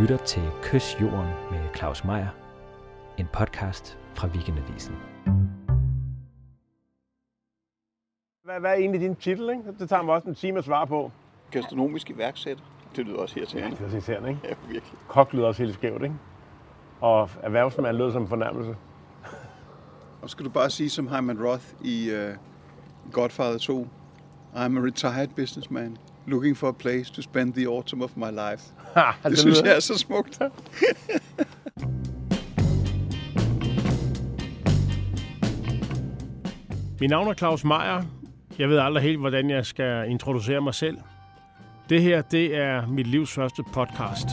lytter til Kys Jorden med Claus Meier, en podcast fra Weekendavisen. Hvad, hvad er egentlig din titel? Ikke? Det tager mig også en time at svare på. Gastronomisk iværksætter. Det lyder også irriterende. Det er også irriterende, ikke? Ja, virkelig. Kok lyder også helt skævt, ikke? Og erhvervsmand lyder som en fornærmelse. Og skal du bare sige som Hyman Roth i uh, Godfather 2. I'm a retired businessman looking for a place to spend the autumn of my life. Ha, Det synes jeg er så smukt. Mit navn er Claus Meier. Jeg ved aldrig helt, hvordan jeg skal introducere mig selv. Det her, det er mit livs første podcast.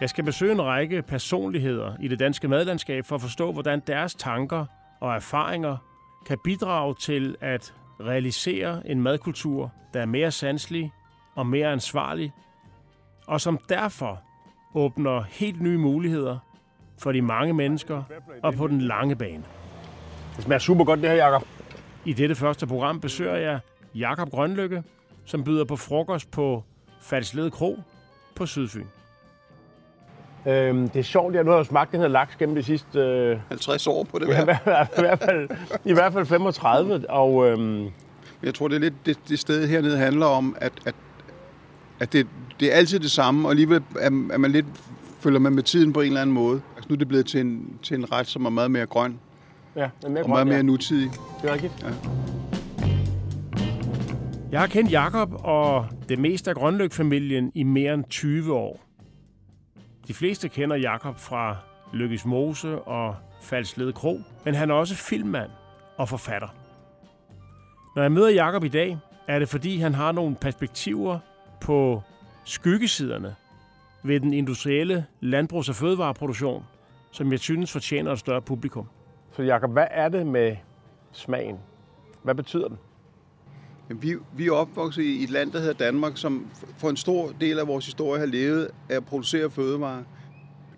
Jeg skal besøge en række personligheder i det danske madlandskab for at forstå, hvordan deres tanker og erfaringer kan bidrage til at realisere en madkultur, der er mere sanselig og mere ansvarlig, og som derfor åbner helt nye muligheder for de mange mennesker og på den lange bane. Det smager super godt, det her, Jacob. I dette første program besøger jeg Jakob Grønlykke, som byder på frokost på Falsled Kro på Sydfyn. Øhm, det er sjovt, at nu har jeg smagt den her laks gennem de sidste... Øh, 50 år på det hvert, i, hvert fald, I hvert fald 35, og øhm, Jeg tror, det er lidt det, det sted hernede handler om, at, at, at det, det er altid det samme, og alligevel er, er man lidt, følger man med tiden på en eller anden måde. Altså, nu er det blevet til en, til en ret, som er meget mere grøn ja, er mere og grøn, meget mere ja. nutidig. Det er rigtigt. Jeg har kendt Jakob og det meste af Grønlyk-familien i mere end 20 år. De fleste kender Jakob fra Lykkes Mose og Falsled Kro, men han er også filmmand og forfatter. Når jeg møder Jakob i dag, er det fordi han har nogle perspektiver på skyggesiderne ved den industrielle landbrugs- og fødevareproduktion, som jeg synes fortjener et større publikum. Så Jakob, hvad er det med smagen? Hvad betyder den? Vi, vi er opvokset i et land, der hedder Danmark, som for en stor del af vores historie har levet af at producere fødevarer.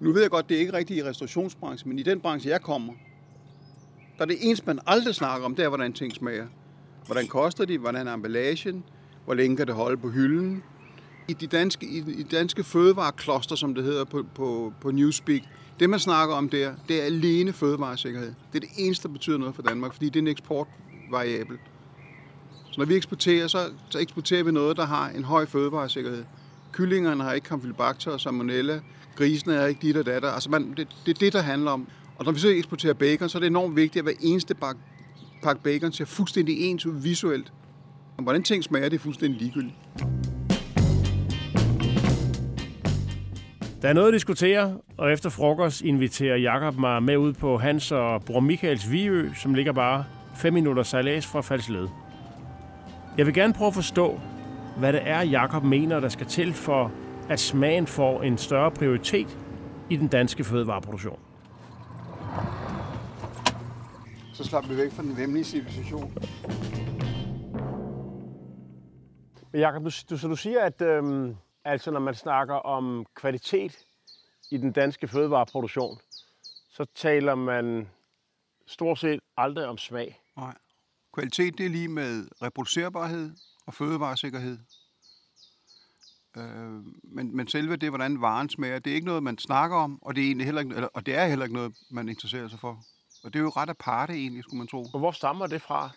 Nu ved jeg godt, det er ikke rigtigt i restaurationsbranchen, men i den branche, jeg kommer, der er det eneste, man aldrig snakker om, det er, hvordan ting smager. Hvordan koster de? Hvordan er emballagen? Hvor længe kan det holde på hylden? I de danske, i, i de danske fødevarekloster, som det hedder på, på, på Newspeak, det man snakker om der, det er alene fødevaresikkerhed. Det er det eneste, der betyder noget for Danmark, fordi det er en eksportvariabel. Så når vi eksporterer, så, så eksporterer vi noget, der har en høj fødevaresikkerhed. Kyllingerne har ikke Campylobacter og Salmonella. Grisene er ikke dit og datter. Altså man, det, det er det, der handler om. Og når vi så eksporterer bacon, så er det enormt vigtigt, at hver eneste bak, pakke bacon ser fuldstændig ens ud visuelt. Og hvordan ting smager, det er fuldstændig ligegyldigt. Der er noget at diskutere, og efter frokost inviterer Jakob mig med ud på hans og bror Michaels Viø, som ligger bare 5 minutter sejlads fra Falsled. Jeg vil gerne prøve at forstå, hvad det er, Jakob mener, der skal til for, at smagen får en større prioritet i den danske fødevareproduktion. Så slapper vi væk fra den vemmelige civilisation. Men Jacob, du, du, så du siger, at øhm, altså, når man snakker om kvalitet i den danske fødevareproduktion, så taler man stort set aldrig om smag. Nej. Kvalitet, det er lige med reproducerbarhed og fødevaresikkerhed. Øh, men, men selve det, hvordan varen smager, det er ikke noget, man snakker om, og det er, egentlig heller ikke, eller, og det er heller ikke noget, man interesserer sig for. Og det er jo ret aparte egentlig, skulle man tro. Og hvor stammer det fra,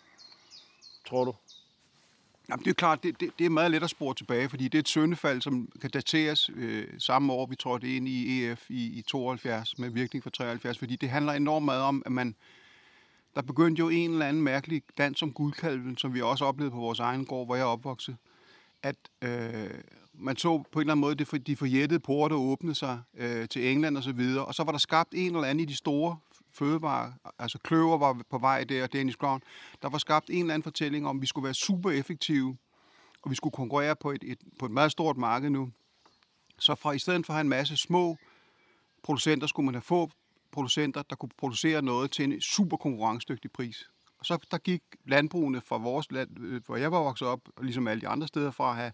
tror du? Jamen, det er klart, det, det, det er meget let at spore tilbage, fordi det er et søndefald, som kan dateres øh, samme år, vi tror det ind i EF i, i 72 med virkning for 73, fordi det handler enormt meget om, at man der begyndte jo en eller anden mærkelig dans om guldkalven, som vi også oplevede på vores egen gård, hvor jeg er opvokset, at øh, man så på en eller anden måde, det for, de forjættede porte åbne sig øh, til England og så videre, og så var der skabt en eller anden i de store fødevarer, altså kløver var på vej der, Danish Crown, der var skabt en eller anden fortælling om, at vi skulle være super effektive, og vi skulle konkurrere på et, et, på et meget stort marked nu. Så fra i stedet for at have en masse små producenter, skulle man have få producenter, der kunne producere noget til en super konkurrencedygtig pris. Og så der gik landbrugene fra vores land, øh, hvor jeg var vokset op, og ligesom alle de andre steder, fra at have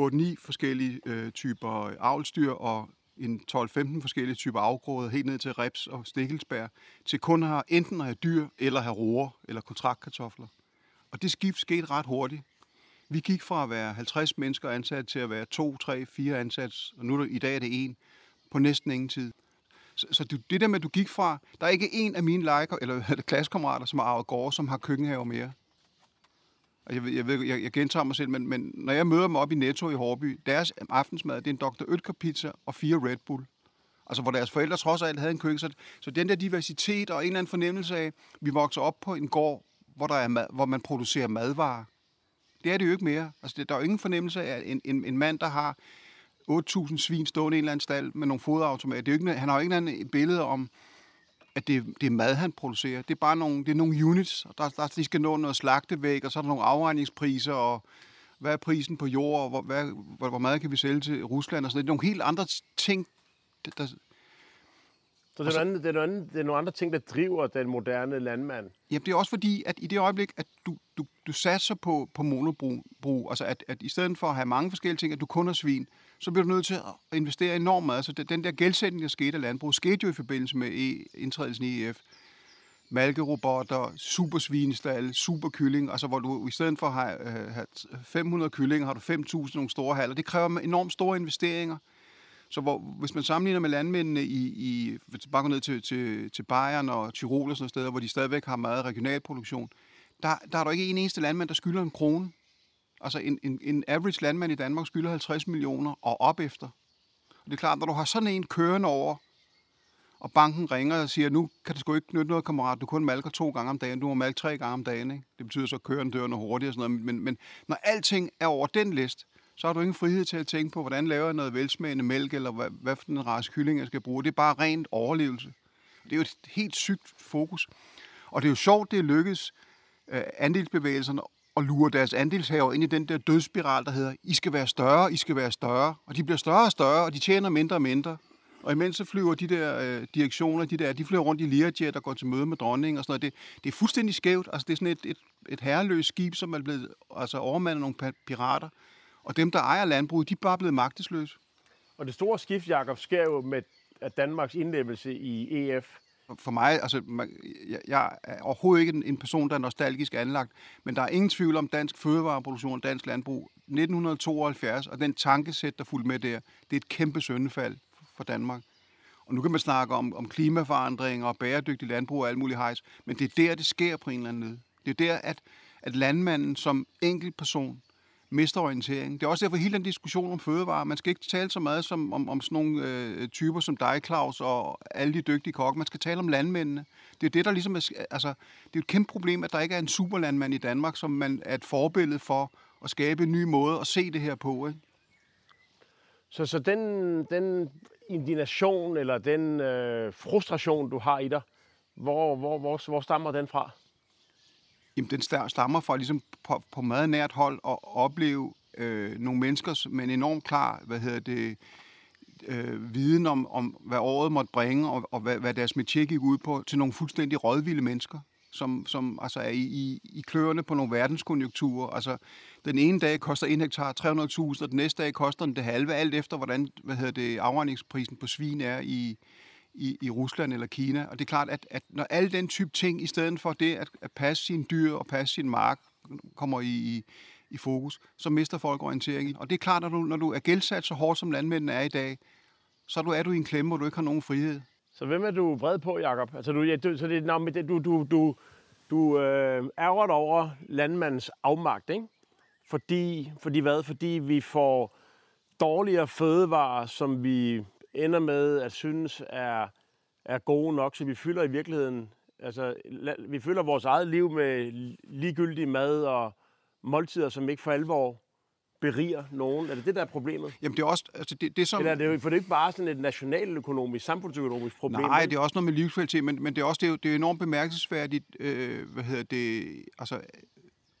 8-9 forskellige øh, typer avlstyr og en 12-15 forskellige typer afgrøder, helt ned til reps og stikkelsbær, til kun at have, enten at have dyr, eller have roer, eller kontraktkartofler. Og det skift skete ret hurtigt. Vi gik fra at være 50 mennesker ansat til at være 2, 3, 4 ansat, og nu er i dag er det en, på næsten ingen tid. Så, så du, det der med, at du gik fra, der er ikke en af mine leger, eller, eller klassekammerater, som har arvet gårde, som har køkkenhave mere. Og jeg, jeg, ved, jeg, jeg gentager mig selv, men, men når jeg møder dem op i Netto i Hårby, deres aftensmad, det er en Dr. Oetker pizza og fire Red Bull. Altså, hvor deres forældre trods alt havde en køkken. Så, så den der diversitet og en eller anden fornemmelse af, vi vokser op på en gård, hvor, der er mad, hvor man producerer madvarer. Det er det jo ikke mere. Altså, det, der er jo ingen fornemmelse af en, en, en mand, der har 8.000 svin stående i en eller anden stald med nogle foderautomater. Det er jo ikke, han har jo ikke en billede om, at det, det er mad, han producerer. Det er bare nogle, det er nogle units, og der, der, de skal nå noget slagtevæg, og så er der nogle afregningspriser, og hvad er prisen på jord, og hvor, hvad, hvor, hvor meget kan vi sælge til Rusland, og sådan Det er nogle helt andre ting, der, så det er, andet, det, er andet, det er nogle andre ting, der driver den moderne landmand? Jamen, det er også fordi, at i det øjeblik, at du, du, du satser på, på monobrug, altså at, at i stedet for at have mange forskellige ting, at du kun har svin, så bliver du nødt til at investere enormt meget. Så den der gældsætning, der skete af landbrug, skete jo i forbindelse med indtrædelsen i EF. Malkerobotter, supersvinestal, superkylling, altså hvor du i stedet for at have, 500 kyllinger, har du 5.000 nogle store haller. Det kræver enormt store investeringer. Så hvor, hvis man sammenligner med landmændene i, i bare går ned til, til, til Bayern og Tirol og sådan steder, hvor de stadigvæk har meget regional produktion, der, der er der ikke en eneste landmand, der skylder en krone. Altså en, en, en average landmand i Danmark skylder 50 millioner og op efter. Og det er klart, når du har sådan en kørende over, og banken ringer og siger, nu kan det sgu ikke nytte noget, kammerat, du kun malker to gange om dagen, du må malke tre gange om dagen. Ikke? Det betyder så, at køren dør noget hurtigt og sådan noget. Men, men når alting er over den liste, så har du ingen frihed til at tænke på, hvordan laver jeg noget velsmagende mælk, eller hvad, hvad for en race kylling, jeg skal bruge. Det er bare rent overlevelse. Det er jo et helt sygt fokus. Og det er jo sjovt, det er lykkedes øh, andelsbevægelserne og lure deres andelshaver ind i den der dødsspiral, der hedder, I skal være større, I skal være større. Og de bliver større og større, og de tjener mindre og mindre. Og imens så flyver de der øh, direktioner, de der, de flyver rundt i Learjet der går til møde med dronningen og sådan noget. Det, det er fuldstændig skævt. Altså, det er sådan et, et, et herreløst skib, som er blevet altså, overmandet nogle pirater. Og dem, der ejer landbruget, de er bare blevet magtesløse. Og det store skift, Jacob, sker jo med at Danmarks indlemmelse i EF. For mig, altså, jeg jeg er overhovedet ikke en person, der er nostalgisk anlagt, men der er ingen tvivl om dansk fødevareproduktion, dansk landbrug. 1972, og den tankesæt, der fulgte med der, det er et kæmpe søndefald for Danmark. Og nu kan man snakke om, om klimaforandringer og bæredygtig landbrug og alt muligt hejs, men det er der, det sker på en eller anden måde. Det er der, at, at landmanden som enkelt person mister orientering. Det er også derfor hele den diskussion om fødevarer. Man skal ikke tale så meget som, om, om sådan nogle øh, typer som dig, Claus, og alle de dygtige kokke. Man skal tale om landmændene. Det er det, der ligesom er, altså, det er et kæmpe problem, at der ikke er en superlandmand i Danmark, som man er et forbillede for at skabe en ny måde at se det her på. Ikke? Så, så den, den indignation eller den øh, frustration, du har i dig, hvor, hvor, hvor, hvor stammer den fra? Jamen, den stammer fra ligesom på, på meget nært hold at opleve øh, nogle mennesker med en enorm klar, hvad hedder det, øh, viden om, om, hvad året måtte bringe, og, og hvad, hvad deres metier gik ud på, til nogle fuldstændig rådvilde mennesker, som, som altså er i, i, i kløerne på nogle verdenskonjunkturer. Altså, den ene dag koster en hektar 300.000, og den næste dag koster den det halve, alt efter, hvordan hvad hedder det, afregningsprisen på svin er i, i, i Rusland eller Kina. Og det er klart, at, at når alle den type ting, i stedet for det at, at passe sin dyr og passe sin mark, kommer i, i, i fokus, så mister folk orientering. Og det er klart, at når du, når du er gældsat så hårdt, som landmændene er i dag, så er du, er du i en klemme, hvor du ikke har nogen frihed. Så hvem er du vred på, Jacob? Altså, du, ja, du, så det, no, du, du, du, du øh, ærger dig over landmandens afmagt, ikke? Fordi, fordi hvad? Fordi vi får dårligere fødevarer, som vi ender med at synes er, er gode nok, så vi fylder i virkeligheden, altså vi fylder vores eget liv med ligegyldig mad og måltider, som ikke for alvor beriger nogen? Er det det, der er problemet? Jamen det er også... Altså det, det som... Eller er det, for det er ikke bare sådan et nationaløkonomisk, samfundsøkonomisk problem? Nej, det er også noget med livskvalitet, men, men det er også det er, det er enormt bemærkelsesværdigt, øh, hvad hedder det, altså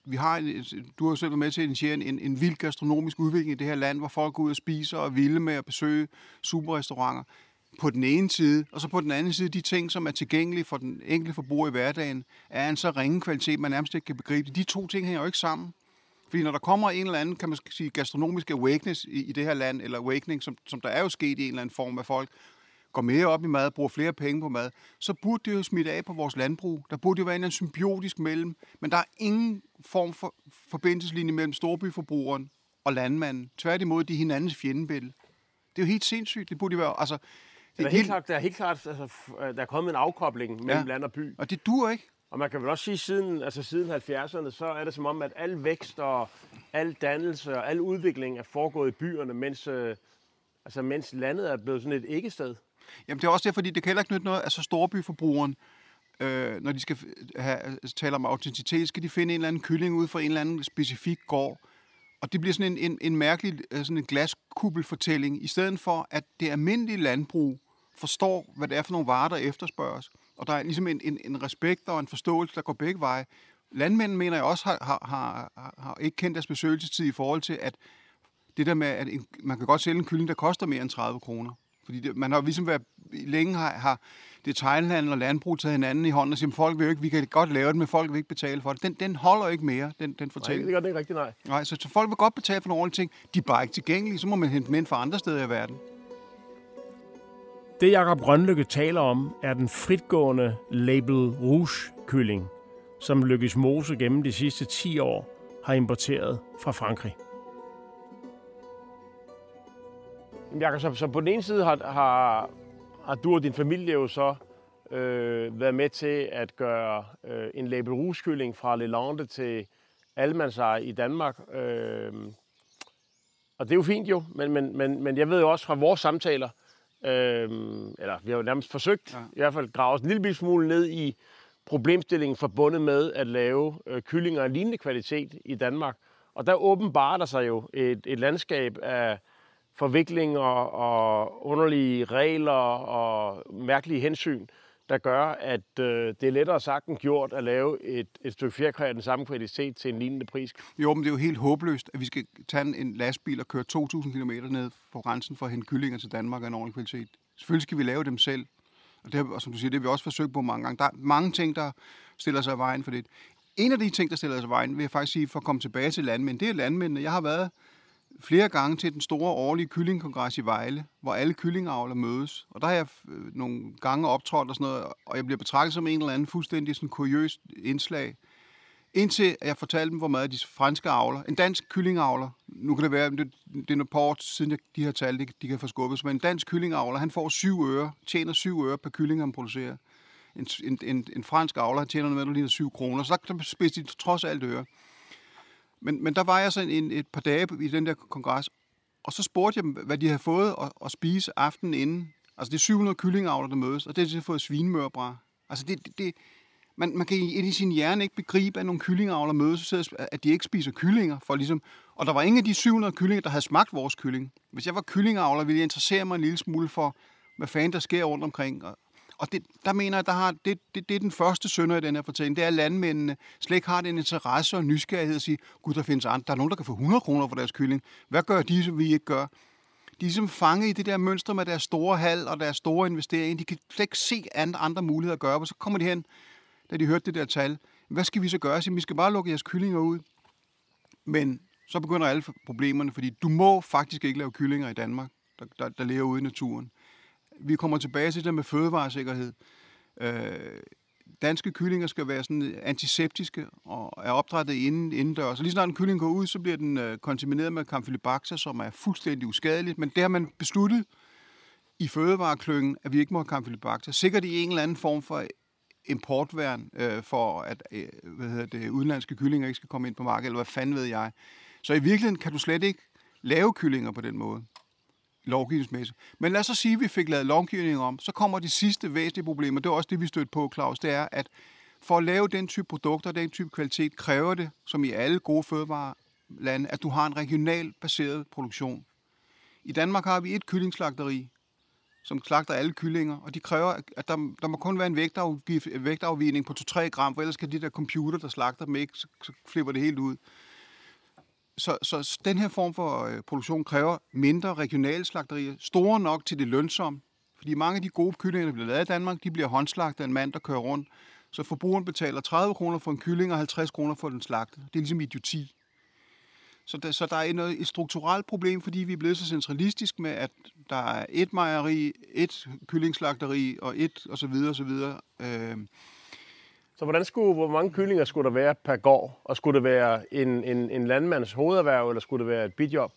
vi har, en, du har selv været med til at initiere en, en, vild gastronomisk udvikling i det her land, hvor folk går ud og spiser og vilde med at besøge superrestauranter på den ene side, og så på den anden side, de ting, som er tilgængelige for den enkelte forbruger i hverdagen, er en så ringe kvalitet, man nærmest ikke kan begribe det. De to ting hænger jo ikke sammen. Fordi når der kommer en eller anden, kan man sige, gastronomisk awakeness i, i det her land, eller awakening, som, som der er jo sket i en eller anden form af folk, går mere op i mad, bruger flere penge på mad, så burde det jo smitte af på vores landbrug. Der burde jo være en symbiotisk mellem, men der er ingen form for forbindelseslinje mellem storbyforbrugeren og landmanden. Tværtimod, de er hinandens fjendebillede. Det er jo helt sindssygt. Det burde jo være, altså, det er, helt klart, der er helt klart, altså, der er kommet en afkobling mellem ja. land og by. Og det dur ikke. Og man kan vel også sige, siden, altså siden 70'erne, så er det som om, at al vækst og al dannelse og al udvikling er foregået i byerne, mens, øh, altså, mens landet er blevet sådan et ikke-sted. Jamen det er også det, fordi det kan heller ikke nytte noget, altså storbyforbrugeren, øh, når de skal have, altså, tale om autenticitet, skal de finde en eller anden kylling ud fra en eller anden specifik gård. Og det bliver sådan en, en, en mærkelig øh, sådan en glaskubbelfortælling, i stedet for, at det almindelige landbrug forstår, hvad det er for nogle varer, der efterspørges. Og der er ligesom en, en, en respekt og en forståelse, der går begge veje. Landmændene, mener jeg også, har, har, har, har ikke kendt deres besøgelsestid i forhold til, at det der med, at en, man kan godt sælge en kylling, der koster mere end 30 kroner. Fordi det, man har ligesom været, længe har, har detaljhandel og landbrug taget hinanden i hånden og siger, folk vil jo ikke, vi kan godt lave det, men folk vil ikke betale for det. Den, den holder ikke mere, den, den fortælling. Nej, det gør det ikke rigtigt, nej. Nej, så, så folk vil godt betale for nogle ordentlige ting. De er bare ikke tilgængelige, så må man hente dem ind fra andre steder i verden. Det Jakob Grønlykke taler om, er den fritgående Label Rouge-kylling, som Lykkes Mose gennem de sidste 10 år har importeret fra Frankrig. Jakob, så, så på den ene side har, har, har du og din familie jo så øh, været med til at gøre øh, en Label Rouge-kylling fra Lelande til Almanzar i Danmark. Øh, og det er jo fint jo, men, men, men, men jeg ved jo også fra vores samtaler, Øhm, eller vi har jo nærmest forsøgt, ja. i hvert fald grave os en lille smule ned i problemstillingen forbundet med at lave øh, kyllinger af lignende kvalitet i Danmark. Og der åbenbarer der sig jo et, et landskab af forviklinger og underlige regler og mærkelige hensyn, der gør, at øh, det er lettere sagt end gjort at lave et, et stykke fjerkræ af den samme kvalitet til en lignende pris. Jo, men det er jo helt håbløst, at vi skal tage en lastbil og køre 2.000 km ned på grænsen for at hente kyllinger til Danmark af en ordentlig kvalitet. Selvfølgelig skal vi lave dem selv, og, det, og som du siger, det har vi også forsøgt på mange gange. Der er mange ting, der stiller sig i vejen for det. En af de ting, der stiller sig i vejen, vil jeg faktisk sige, for at komme tilbage til landmænd, det er landmændene. Jeg har været flere gange til den store årlige kyllingkongres i Vejle, hvor alle kyllingavler mødes. Og der har jeg øh, nogle gange optrådt og sådan noget, og jeg bliver betragtet som en eller anden fuldstændig sådan kuriøst indslag. Indtil jeg fortalte dem, hvor meget de franske avler, en dansk kyllingavler, nu kan det være, det, det er nogle par år siden de her tal, de, de kan få skubbet, men en dansk kyllingavler, han får 7 øre, tjener 7 øre per kylling, han producerer. En, en, en, en fransk avler, han tjener noget med, der 7 kroner, så der spidser de trods alt øre. Men, men der var jeg så en, et par dage i den der kongres, og så spurgte jeg dem, hvad de havde fået at, at spise aftenen inden. Altså det er 700 kyllingavler, der mødes, og det har de fået svinemørbra. Altså det, det, det, man, man kan i sin hjerne ikke begribe, at nogle kyllingavler mødes, at de ikke spiser kyllinger. For ligesom, og der var ingen af de 700 kyllinger, der havde smagt vores kylling. Hvis jeg var kyllingavler, ville jeg interessere mig en lille smule for, hvad fanden der sker rundt omkring. Og, og det, der mener jeg, der har, det, det, det er den første sønder i den her fortælling. Det er, at landmændene slet ikke har den interesse og nysgerrighed at sige, gud, der findes andre. Der er nogen, der kan få 100 kroner for deres kylling. Hvad gør de, som vi ikke gør? De er ligesom fanget i det der mønster med deres store hal og deres store investering. De kan slet ikke se andre muligheder at gøre, og så kommer de hen, da de hørte det der tal. Hvad skal vi så gøre? Så vi skal bare lukke jeres kyllinger ud. Men så begynder alle problemerne, fordi du må faktisk ikke lave kyllinger i Danmark, der, der, der lever ude i naturen vi kommer tilbage til det med fødevaresikkerhed. Øh, danske kyllinger skal være sådan øh, antiseptiske og er opdrettet inden, indendørs. Så lige snart en kylling går ud, så bliver den øh, kontamineret med Campylobacter, som er fuldstændig uskadeligt. Men det har man besluttet i fødevareklyngen, at vi ikke må have Campylobacter. Sikkert i en eller anden form for øh, importværn øh, for, at øh, hvad hedder det, udenlandske kyllinger ikke skal komme ind på markedet, eller hvad fanden ved jeg. Så i virkeligheden kan du slet ikke lave kyllinger på den måde lovgivningsmæssigt. Men lad os så sige, at vi fik lavet lovgivning om, så kommer de sidste væsentlige problemer. Det er også det, vi stødte på, Claus. Det er, at for at lave den type produkter, den type kvalitet, kræver det, som i alle gode fødevarelande, at du har en regional baseret produktion. I Danmark har vi et kyllingslagteri, som slagter alle kyllinger, og de kræver, at der, der må kun være en vægtafvigning på 2-3 gram, for ellers kan de der computer, der slagter dem ikke, så, så flipper det helt ud så, så den her form for øh, produktion kræver mindre regionale slagterier, store nok til det lønsomme. Fordi mange af de gode kyllinger, der bliver lavet i Danmark, de bliver håndslagt af en mand, der kører rundt. Så forbrugeren betaler 30 kroner for en kylling og 50 kroner for den slagtet. Det er ligesom idioti. Så der, så der er noget, et strukturelt problem, fordi vi er blevet så centralistisk med, at der er et mejeri, et kyllingslagteri og et og så videre og så videre. Øh, så hvordan skulle, hvor mange kyllinger skulle der være per gård? Og skulle det være en, en, en landmands hovederhverv, eller skulle det være et bidjob?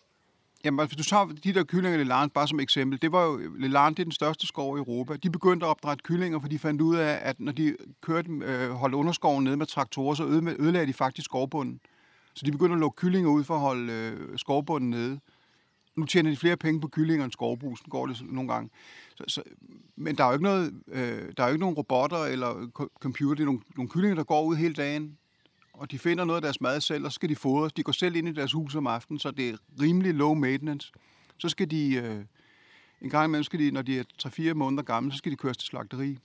Jamen, altså, hvis du tager de der kyllinger i Leland, bare som eksempel, det var jo, Leland det er den største skov i Europa. De begyndte at opdrætte kyllinger, for de fandt ud af, at når de kørte, øh, holdt underskoven nede med traktorer, så ødelagde de faktisk skovbunden. Så de begyndte at lukke kyllinger ud for at holde øh, skovbunden nede. Nu tjener de flere penge på kyllinger end skovbrusen, går det nogle gange. Så, så, men der er jo ikke, noget, øh, der er jo ikke nogen robotter eller computer. Det er nogle, nogle kyllinger, der går ud hele dagen, og de finder noget af deres mad selv, og så skal de fodres. De går selv ind i deres hus om aftenen, så det er rimelig low maintenance. Så skal de, øh, en gang imellem skal de, når de er 3-4 måneder gamle, så skal de køres til slagteri.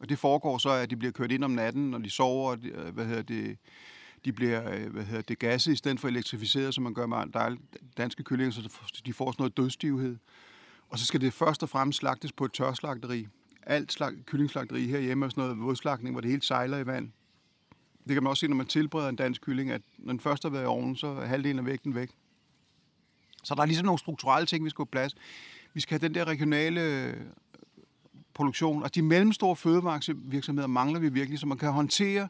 Og det foregår så, at de bliver kørt ind om natten, når de sover, og de, øh, hvad hedder det, de bliver øh, hvad hedder det, gasset i stedet for elektrificeret, som man gør med danske kyllinger, så de får sådan noget dødstivhed. Og så skal det først og fremmest slagtes på et tørslagteri. Alt slag, kyllingslagteri herhjemme er sådan noget vådslagtning, hvor det hele sejler i vand. Det kan man også se, når man tilbereder en dansk kylling, at når den først har været i ovnen, så er halvdelen af vægten væk. Så der er ligesom nogle strukturelle ting, vi skal have plads. Vi skal have den der regionale øh, produktion, og de mellemstore fødevarevirksomheder mangler vi virkelig, så man kan håndtere øh,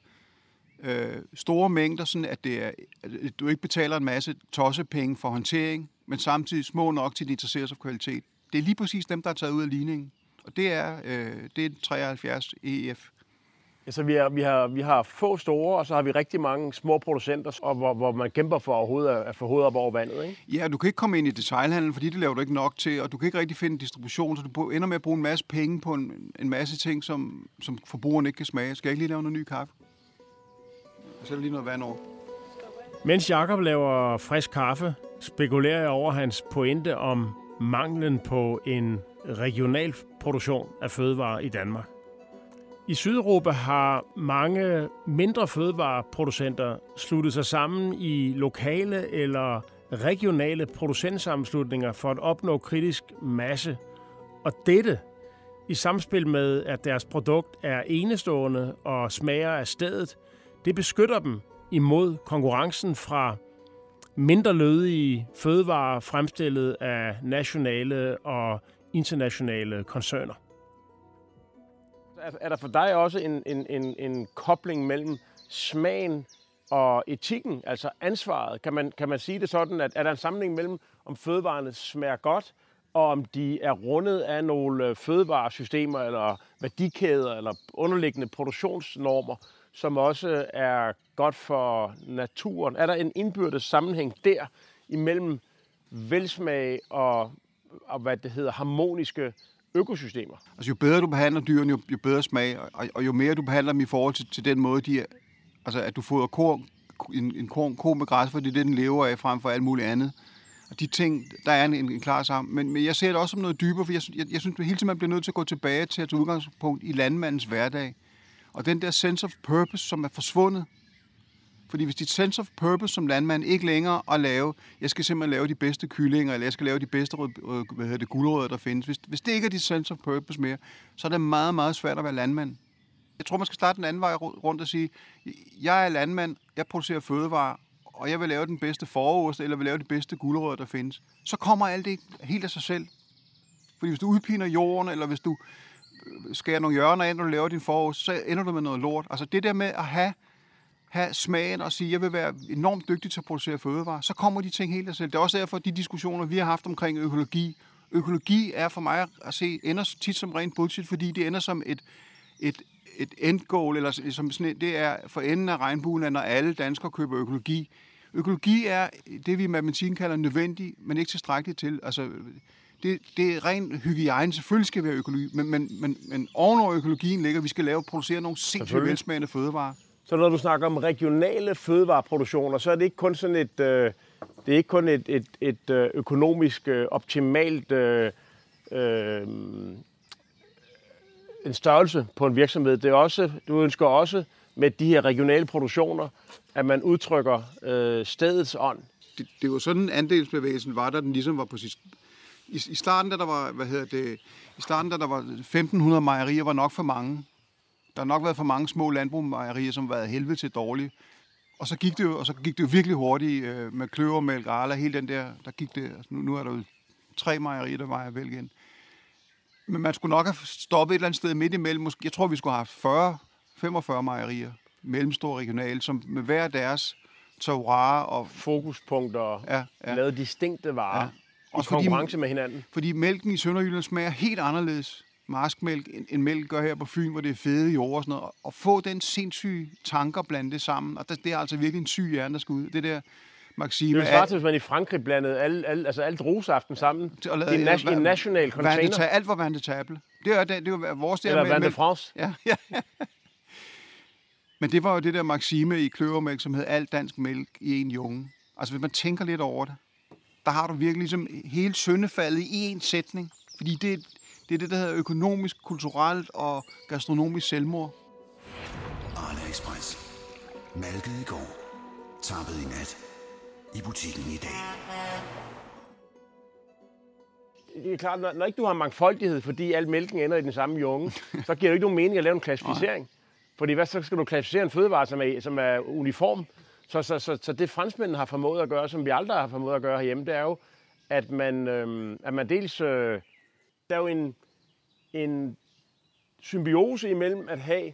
store mængder, sådan at, det er, at du ikke betaler en masse tossepenge for håndtering, men samtidig små nok til, at de interesserer sig for kvalitet. Det er lige præcis dem, der er taget ud af ligningen. Og det er, øh, det er 73 EF. Altså, vi, er, vi, har, vi har få store, og så har vi rigtig mange små producenter, og hvor, hvor man kæmper for overhovedet at, at få hovedet op over vandet. Ikke? Ja, du kan ikke komme ind i detailhandlen, fordi det laver du ikke nok til, og du kan ikke rigtig finde distribution, så du ender med at bruge en masse penge på en, en masse ting, som, som forbrugeren ikke kan smage. Skal jeg ikke lige lave noget ny kaffe? Jeg der lige noget vand over. Mens Jakob laver frisk kaffe, spekulerer jeg over hans pointe om manglen på en regional produktion af fødevarer i Danmark. I Sydeuropa har mange mindre fødevareproducenter sluttet sig sammen i lokale eller regionale producentsammenslutninger for at opnå kritisk masse. Og dette i samspil med, at deres produkt er enestående og smager af stedet, det beskytter dem imod konkurrencen fra mindre lødige fødevarer fremstillet af nationale og internationale koncerner. Er, er der for dig også en, en, en, en kobling mellem smagen og etikken, altså ansvaret? Kan man, kan man sige det sådan, at er der en sammenhæng mellem, om fødevarene smager godt, og om de er rundet af nogle fødevaresystemer, eller værdikæder, eller underliggende produktionsnormer, som også er godt for naturen? Er der en indbyrdes sammenhæng der imellem velsmag og, og hvad det hedder, harmoniske økosystemer? Altså jo bedre du behandler dyrene, jo, jo bedre smag, og, og jo mere du behandler dem i forhold til, til den måde, de er, altså at du fodrer korn, en, en korn, ko med græs, for det er det, den lever af, frem for alt muligt andet. Og de ting, der er en, en klar sammen. Men, men jeg ser det også som noget dybere, for jeg, jeg, jeg synes, at hele tiden man bliver nødt til at gå tilbage til at tage udgangspunkt i landmandens hverdag. Og den der sense of purpose, som er forsvundet. Fordi hvis dit sense of purpose som landmand ikke længere at lave, jeg skal simpelthen lave de bedste kyllinger, eller jeg skal lave de bedste rød, hvad hedder det, guldrødder, der findes. Hvis, hvis det ikke er dit sense of purpose mere, så er det meget, meget svært at være landmand. Jeg tror, man skal starte den anden vej rundt og sige, jeg er landmand, jeg producerer fødevarer, og jeg vil lave den bedste forost, eller vil lave de bedste guldrødder, der findes. Så kommer alt det helt af sig selv. Fordi hvis du udpiner jorden, eller hvis du skærer nogle hjørner ind, og du laver din forost, så ender du med noget lort. Altså det der med at have, have smagen og sige, jeg vil være enormt dygtig til at producere fødevarer, så kommer de ting helt af selv. Det er også derfor, de diskussioner, vi har haft omkring økologi. Økologi er for mig at se, ender tit som rent bullshit, fordi det ender som et, et, et end goal, eller som sådan, det er for enden af regnbuen, når alle danskere køber økologi. Økologi er det, vi i matematikken kalder nødvendigt, men ikke tilstrækkeligt til. Altså, det, det er ren hygiejne. Selvfølgelig skal vi have økologi, men, men, men, men ovenover økologien ligger, at vi skal lave producere nogle sindssygt velsmagende fødevarer. Så når du snakker om regionale fødevareproduktioner, så er det ikke kun sådan et, øh, det er ikke kun et, et, et økonomisk øh, optimalt øh, øh, en størrelse på en virksomhed. Det er også, du ønsker også med de her regionale produktioner, at man udtrykker øh, stedets ånd. Det, det var sådan, andelsbevægelsen var, da den ligesom var på sit... I, I starten, da der var, hvad hedder det, i starten, da der var 1500 mejerier, var nok for mange. Der har nok været for mange små landbrugmejerier, som har været helvede til dårlige. Og så gik det jo, og så gik det jo virkelig hurtigt øh, med kløvermælk, Arla, hele den der, der gik det, altså nu, nu er der jo tre mejerier, der vejer vel igen. Men man skulle nok have stoppet et eller andet sted midt imellem. Måske, jeg tror, vi skulle have 40, 45 mejerier, mellemstore regionale, som med hver deres terroir og... Fokuspunkter, Ja, ja. lavet distinkte varer, Ja. I Også fordi- konkurrence med hinanden. Fordi mælken i Sønderjylland smager helt anderledes marskmælk, end, end mælk gør her på Fyn, hvor det er fede jord og sådan noget. Og få den sindssyge tanker blandt det sammen, og det, det er altså virkelig en syg hjerne, der skal ud. Det der Det Maxime vil svare til, hvis man i Frankrig blandede alle, alle, altså alt rusaften sammen at lade- i en, nas- en national container. Vandetable, alt var vandetable. Det er, det, det er vores der Eller med, France. Ja, ja. Men det var jo det der Maxime i kløvermælk, som hed alt dansk mælk i en junge. Altså hvis man tænker lidt over det, der har du virkelig ligesom hele søndefaldet i en sætning. Fordi det, det er det, der hedder økonomisk, kulturelt og gastronomisk selvmord. Arla Express. Malket i går. Tappet i nat. I butikken i dag. Det er klart, når, når ikke du har mangfoldighed, fordi al mælken ender i den samme junge, så giver det jo ikke nogen mening at lave en klassificering. Fordi hvad så skal du klassificere en fødevare, som er, som er uniform? Så, så, så, så det franskmændene har formået at gøre, som vi aldrig har formået at gøre herhjemme, det er jo, at man, øh, at man dels... Øh, der er jo en, en symbiose imellem at have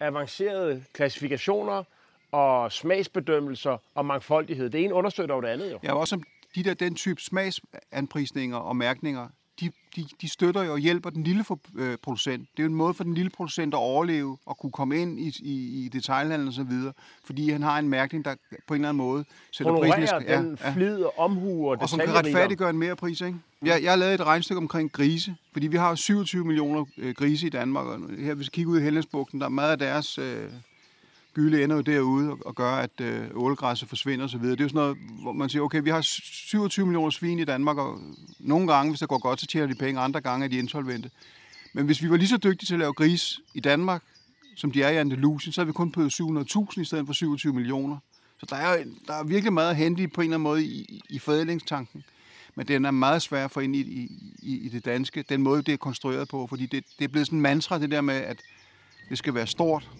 avancerede klassifikationer og smagsbedømmelser og mangfoldighed. Det ene understøtter jo det andet jo. Ja, også de der, den type smagsanprisninger og mærkninger, de, de, de støtter jo og hjælper den lille for, øh, producent. Det er jo en måde for den lille producent at overleve og kunne komme ind i, i, i så videre, fordi han har en mærkning, der på en eller anden måde sætter prisen. Honorerer den flid og omhu og Og som kan retfærdiggøre en mere pris, ikke? Jeg, jeg har lavet et regnstykke omkring grise, fordi vi har jo 27 millioner øh, grise i Danmark, og her hvis vi kigger ud i Hellandsbugten, der er meget af deres øh, gylde ender jo derude og, og gør, at øh, ålegræsset forsvinder osv. Det er jo sådan noget, hvor man siger, okay, vi har 27 millioner svin i Danmark, og nogle gange, hvis det går godt, så tjener de penge, andre gange er de insolvente. Men hvis vi var lige så dygtige til at lave gris i Danmark, som de er i Andalusien, så har vi kun på 700.000 i stedet for 27 millioner. Så der er, der er virkelig meget at hente på en eller anden måde i, i forædlingstanken. Men den er meget svær at få ind i, i, i, i det danske, den måde, det er konstrueret på, fordi det, det er blevet sådan en mantra, det der med, at det skal være stort.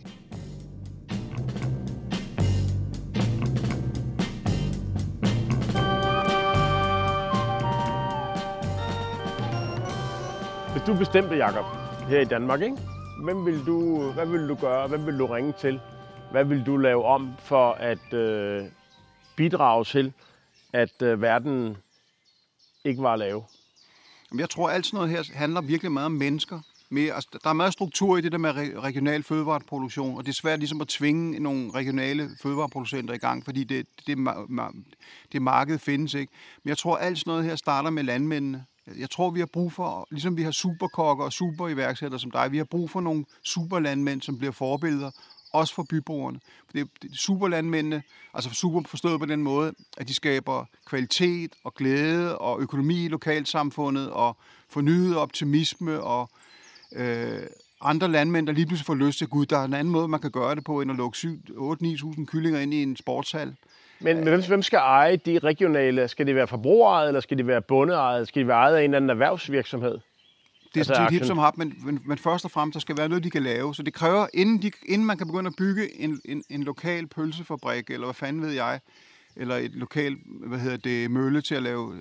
Du bestemte, Jakob, her i Danmark, ikke? Hvem vil du, hvad vil du gøre? Hvem vil du ringe til? Hvad vil du lave om for at øh, bidrage til, at øh, verden ikke var lav? Jeg tror, alt sådan noget her handler virkelig meget om mennesker. Mere, altså, der er meget struktur i det der med regional fødevareproduktion, og det er svært ligesom at tvinge nogle regionale fødevareproducenter i gang, fordi det, det, ma- det marked findes ikke. Men jeg tror, alt sådan noget her starter med landmændene. Jeg tror, vi har brug for, ligesom vi har superkokker og superiværksættere som dig, vi har brug for nogle superlandmænd, som bliver forbilleder, også for byboerne. For det, er superlandmændene, altså super forstået på den måde, at de skaber kvalitet og glæde og økonomi i lokalsamfundet og fornyet optimisme og øh, andre landmænd, der lige pludselig får lyst til, gud, der er en anden måde, man kan gøre det på, end at lukke 8-9.000 kyllinger ind i en sportshal. Men, men hvem, hvem skal eje de regionale? Skal det være forbrugerejet, eller skal det være bundeejet? Skal det være ejet af en eller anden erhvervsvirksomhed? Det er Altså et hip som hap, men, men, men først og fremmest, der skal være noget, de kan lave. Så det kræver, inden, de, inden man kan begynde at bygge en, en, en lokal pølsefabrik, eller hvad fanden ved jeg, eller et lokal, hvad hedder det, mølle til at lave,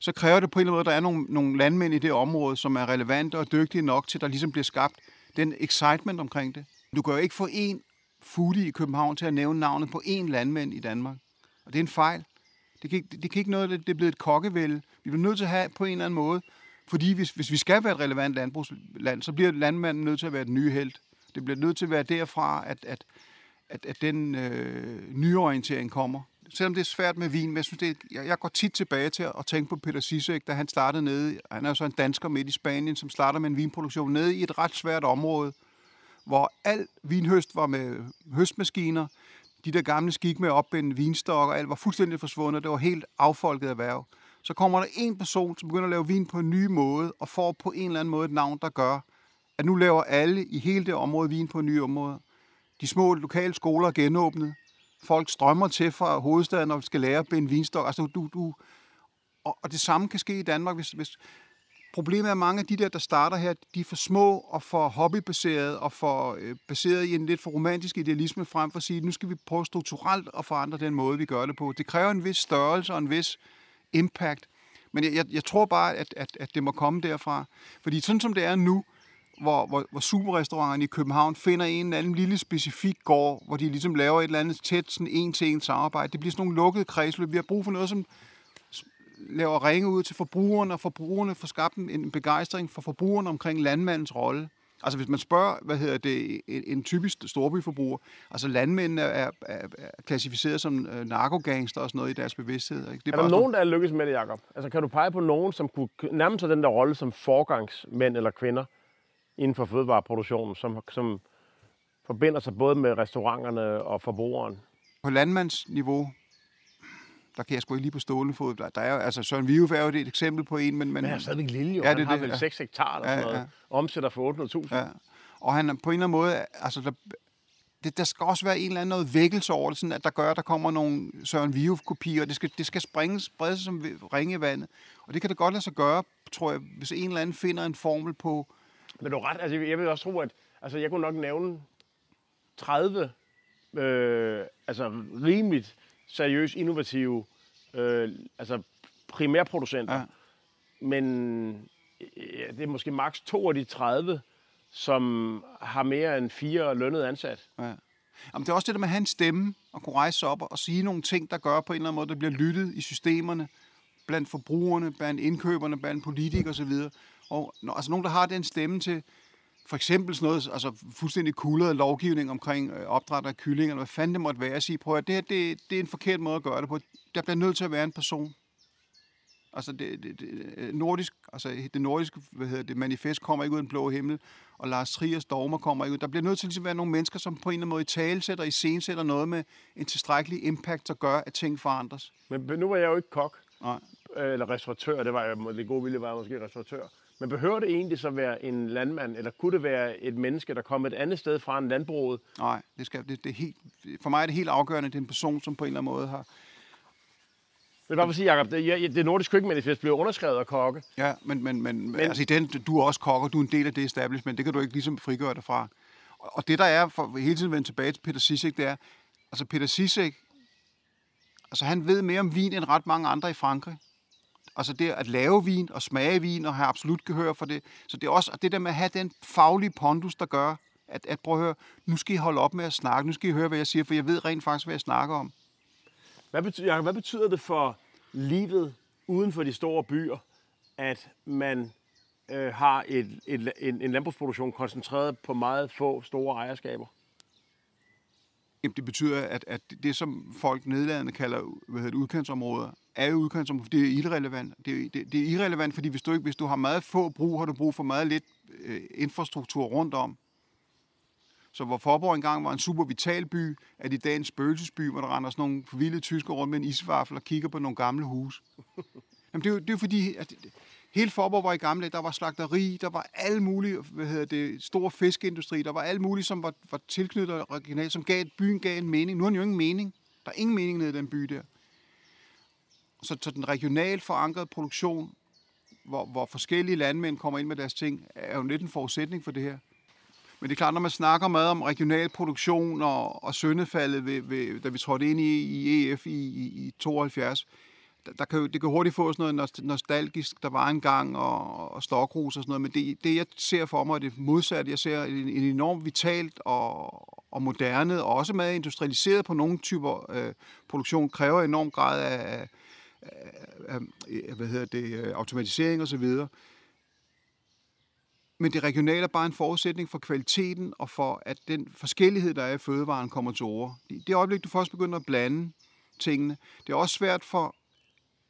så kræver det på en eller anden måde, at der er nogle, nogle landmænd i det område, som er relevante og dygtige nok til, at der ligesom bliver skabt den excitement omkring det. Du kan jo ikke få en foodie i København til at nævne navnet på én landmænd i Danmark. Og det er en fejl. Det kan, det, det kan ikke noget, det er blevet et kokkevælde. Vi bliver nødt til at have på en eller anden måde, fordi hvis, hvis vi skal være et relevant landbrugsland, så bliver landmanden nødt til at være den nye held. Det bliver nødt til at være derfra, at, at, at, at den øh, nyorientering kommer. Selvom det er svært med vin, men jeg, synes, det er, jeg, jeg går tit tilbage til at tænke på Peter Sisek, da han startede nede, han er jo så en dansker midt i Spanien, som starter med en vinproduktion nede i et ret svært område, hvor al vinhøst var med høstmaskiner, de der gamle skik med at opbinde vinstok og alt var fuldstændig forsvundet. Det var helt affolket erhverv. Så kommer der en person, som begynder at lave vin på en ny måde, og får på en eller anden måde et navn, der gør, at nu laver alle i hele det område vin på en ny område. De små lokale skoler er genåbnet. Folk strømmer til fra hovedstaden og skal lære at binde vinstok. Altså, du, du, og, og det samme kan ske i Danmark, hvis, hvis problemet er, at mange af de der, der starter her, de er for små og for hobbybaseret og for øh, baseret i en lidt for romantisk idealisme frem for at sige, nu skal vi prøve strukturelt at forandre den måde, vi gør det på. Det kræver en vis størrelse og en vis impact. Men jeg, jeg, jeg tror bare, at, at, at det må komme derfra. Fordi sådan som det er nu, hvor, hvor, hvor superrestauranterne i København finder en eller anden lille specifik gård, hvor de ligesom laver et eller andet tæt sådan en til en samarbejde. Det bliver sådan nogle lukkede kredsløb. Vi har brug for noget, som laver ringe ud til forbrugerne, og forbrugerne får skabt en begejstring for forbrugerne omkring landmandens rolle. Altså hvis man spørger, hvad hedder det, en, en typisk storbyforbruger, altså landmændene er, er, er klassificeret som øh, narkogangster og sådan noget i deres bevidsthed. Ikke? Det er, er der nogen, der er lykkes med det, Jacob? Altså kan du pege på nogen, som kunne nærme sig den der rolle som forgangsmænd eller kvinder inden for fødevareproduktionen, som, som forbinder sig både med restauranterne og forbrugeren? På landmandsniveau, der kan jeg sgu ikke lige på stående fod. Der, der er, altså Søren Vive er jo et eksempel på en, men... Men, han er stadigvæk lille jo. Ja, det, han har det, vel ja. 6 hektar eller Ja, noget. ja. Omsætter for 800.000. Ja. Og han på en eller anden måde, altså der, det, der skal også være en eller anden noget vækkelse over det, sådan at der gør, at der kommer nogle Søren Vive-kopier, og det skal, det skal springe, sprede sig som ringe i vandet. Og det kan det godt lade sig gøre, tror jeg, hvis en eller anden finder en formel på, Men du ret, altså jeg vil også tro, at altså, jeg kunne nok nævne 30 øh, altså rimeligt seriøst innovative øh, altså primærproducenter. Ja. Ja. Men øh, det er måske maks to af de 30, som har mere end fire lønnet ansat. Ja. Jamen, det er også det der med at have en stemme og kunne rejse sig op og sige nogle ting, der gør på en eller anden måde, der bliver lyttet i systemerne, blandt forbrugerne, blandt indkøberne, blandt politikere osv. Og altså nogen, der har den stemme til for eksempel sådan noget, altså fuldstændig kuleret lovgivning omkring øh, opdræt af kyllinger, eller hvad fanden det måtte være, at sige, prøv at det her, det, det er en forkert måde at gøre det på. Der bliver nødt til at være en person. Altså det, det, det, nordisk, altså det nordiske hvad hedder det, manifest kommer ikke ud af en blå himmel, og Lars Triers dogmer kommer ikke ud. Der bliver nødt til ligesom at være nogle mennesker, som på en eller anden måde i talesætter, i scenesætter noget med en tilstrækkelig impact, der gør, at ting forandres. Men nu var jeg jo ikke kok, Nej. øh, eller restauratør, det var jeg, det gode vilje var jeg måske restauratør. Men behøver det egentlig så være en landmand, eller kunne det være et menneske, der kom et andet sted fra en landbruget? Nej, det skal, det, det er helt, for mig er det helt afgørende, at det er en person, som på en eller anden måde har... Men bare for at sige, Jacob, det, det nordiske køkkenmanifest blev underskrevet af kokke. Ja, men, men, men, men altså i den, du er også kokker, du er en del af det establishment, det kan du ikke ligesom frigøre dig fra. Og, og det der er, for hele tiden vende tilbage til Peter Sisek, det er, altså Peter Sisek, altså han ved mere om vin end ret mange andre i Frankrig. Altså det at lave vin og smage vin og have absolut gehør for det. Så det er også det der med at have den faglige pondus, der gør, at, at prøve at høre, nu skal I holde op med at snakke, nu skal I høre, hvad jeg siger, for jeg ved rent faktisk, hvad jeg snakker om. Hvad betyder, Jacob, hvad betyder det for livet uden for de store byer, at man øh, har et, et, en, en landbrugsproduktion koncentreret på meget få store ejerskaber? Jamen, det betyder, at, at det, som folk nedladende kalder hvad hedder det, udkantsområder, er jo udkantsområder, det er irrelevant. Det er, det, det er irrelevant, fordi hvis du, ikke, hvis du har meget få brug, har du brug for meget lidt øh, infrastruktur rundt om. Så hvor Forborg engang var en super vital by, er det i dag en spøgelsesby, hvor der render sådan nogle forvildede tysker rundt med en isvaffel og kigger på nogle gamle huse. Jamen, det er jo, det er fordi, at hele Forborg var i gamle dage. Der var slagteri, der var alle mulige, hvad hedder det, store fiskeindustri, der var alle mulige, som var, var tilknyttet regionalt, som gav, byen gav en mening. Nu har den jo ingen mening. Der er ingen mening nede i den by der. Så, så den regionalt forankrede produktion, hvor, hvor forskellige landmænd kommer ind med deres ting, er jo lidt en forudsætning for det her. Men det er klart, når man snakker meget om regional produktion og, og søndefaldet, ved, ved, da vi trådte ind i, i EF i, i, i 72, der, der kan jo, det kan hurtigt få sådan noget nostalgisk, der var engang, og, og stokrus og sådan noget, men det, det jeg ser for mig, er det modsatte. Jeg ser en, en enormt vitalt og, og moderne, og også meget industrialiseret på nogle typer øh, produktion, kræver enorm grad af, af, hvad hedder det, øh, automatisering og så videre. Men det regionale er bare en forudsætning for kvaliteten og for, at den forskellighed, der er i fødevaren, kommer til ord. I det øjeblik, du først begynder at blande tingene, det er også svært for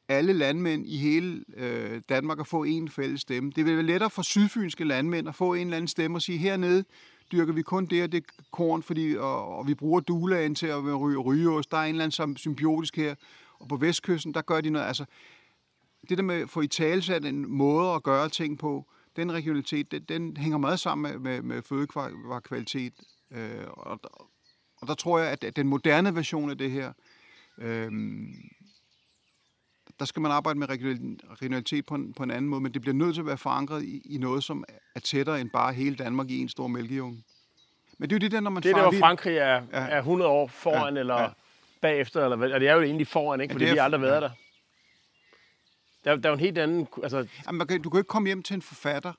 alle landmænd i hele øh, Danmark at få en fælles stemme. Det vil være lettere for sydfynske landmænd at få en eller anden stemme og sige, hernede dyrker vi kun det og det korn, fordi, og, og vi bruger dulaen til at ryge rygeost. Der er en eller anden som symbiotisk her. Og på vestkysten, der gør de noget. Altså, det der med at få i talesat en måde at gøre ting på, den regionalitet, den, den hænger meget sammen med, med, med fødevarekvalitet. Øh, og, der, og der tror jeg, at den moderne version af det her, øh, der skal man arbejde med regionalitet på en, på en anden måde, men det bliver nødt til at være forankret i, i noget, som er tættere end bare hele Danmark i en stor mælkejunge. Men det er jo det der, når man Det er der, hvor Frankrig er, Ja. er 100 år foran, Ja, eller ja. Bagefter, eller hvad. Og det er jo egentlig foran, ikke? Ja, Fordi det er har aldrig f- været ja. der. Der, er- der er jo en helt anden... Altså, Jamen, kan, du kan ikke komme hjem til en forfatter,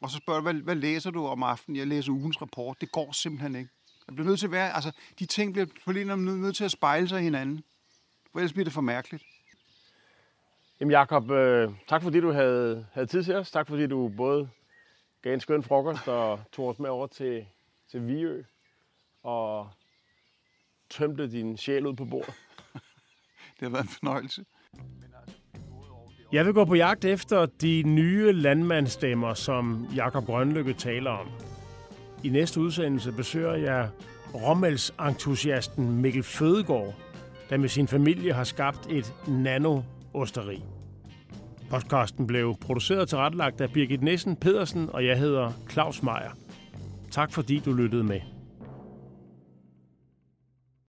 og så spørge, hvad, hvad læser du om aftenen? Jeg læser ugens rapport. Det går simpelthen ikke. Det bliver nødt til at være, altså, de ting bliver på måde nødt til at spejle sig hinanden. For ellers bliver det for mærkeligt. jamen Jacob, øh, tak fordi du havde, havde tid til os. Tak fordi du både gav en skøn frokost og tog os med over til, til Viø og tømte din sjæl ud på bordet. Det har været en fornøjelse. Jeg vil gå på jagt efter de nye landmandsstemmer, som Jakob Grønlykke taler om. I næste udsendelse besøger jeg rommels-entusiasten Mikkel Fødegård, der med sin familie har skabt et nano-osteri. Podcasten blev produceret og tilrettelagt af Birgit Nissen Pedersen, og jeg hedder Claus Meier. Tak fordi du lyttede med.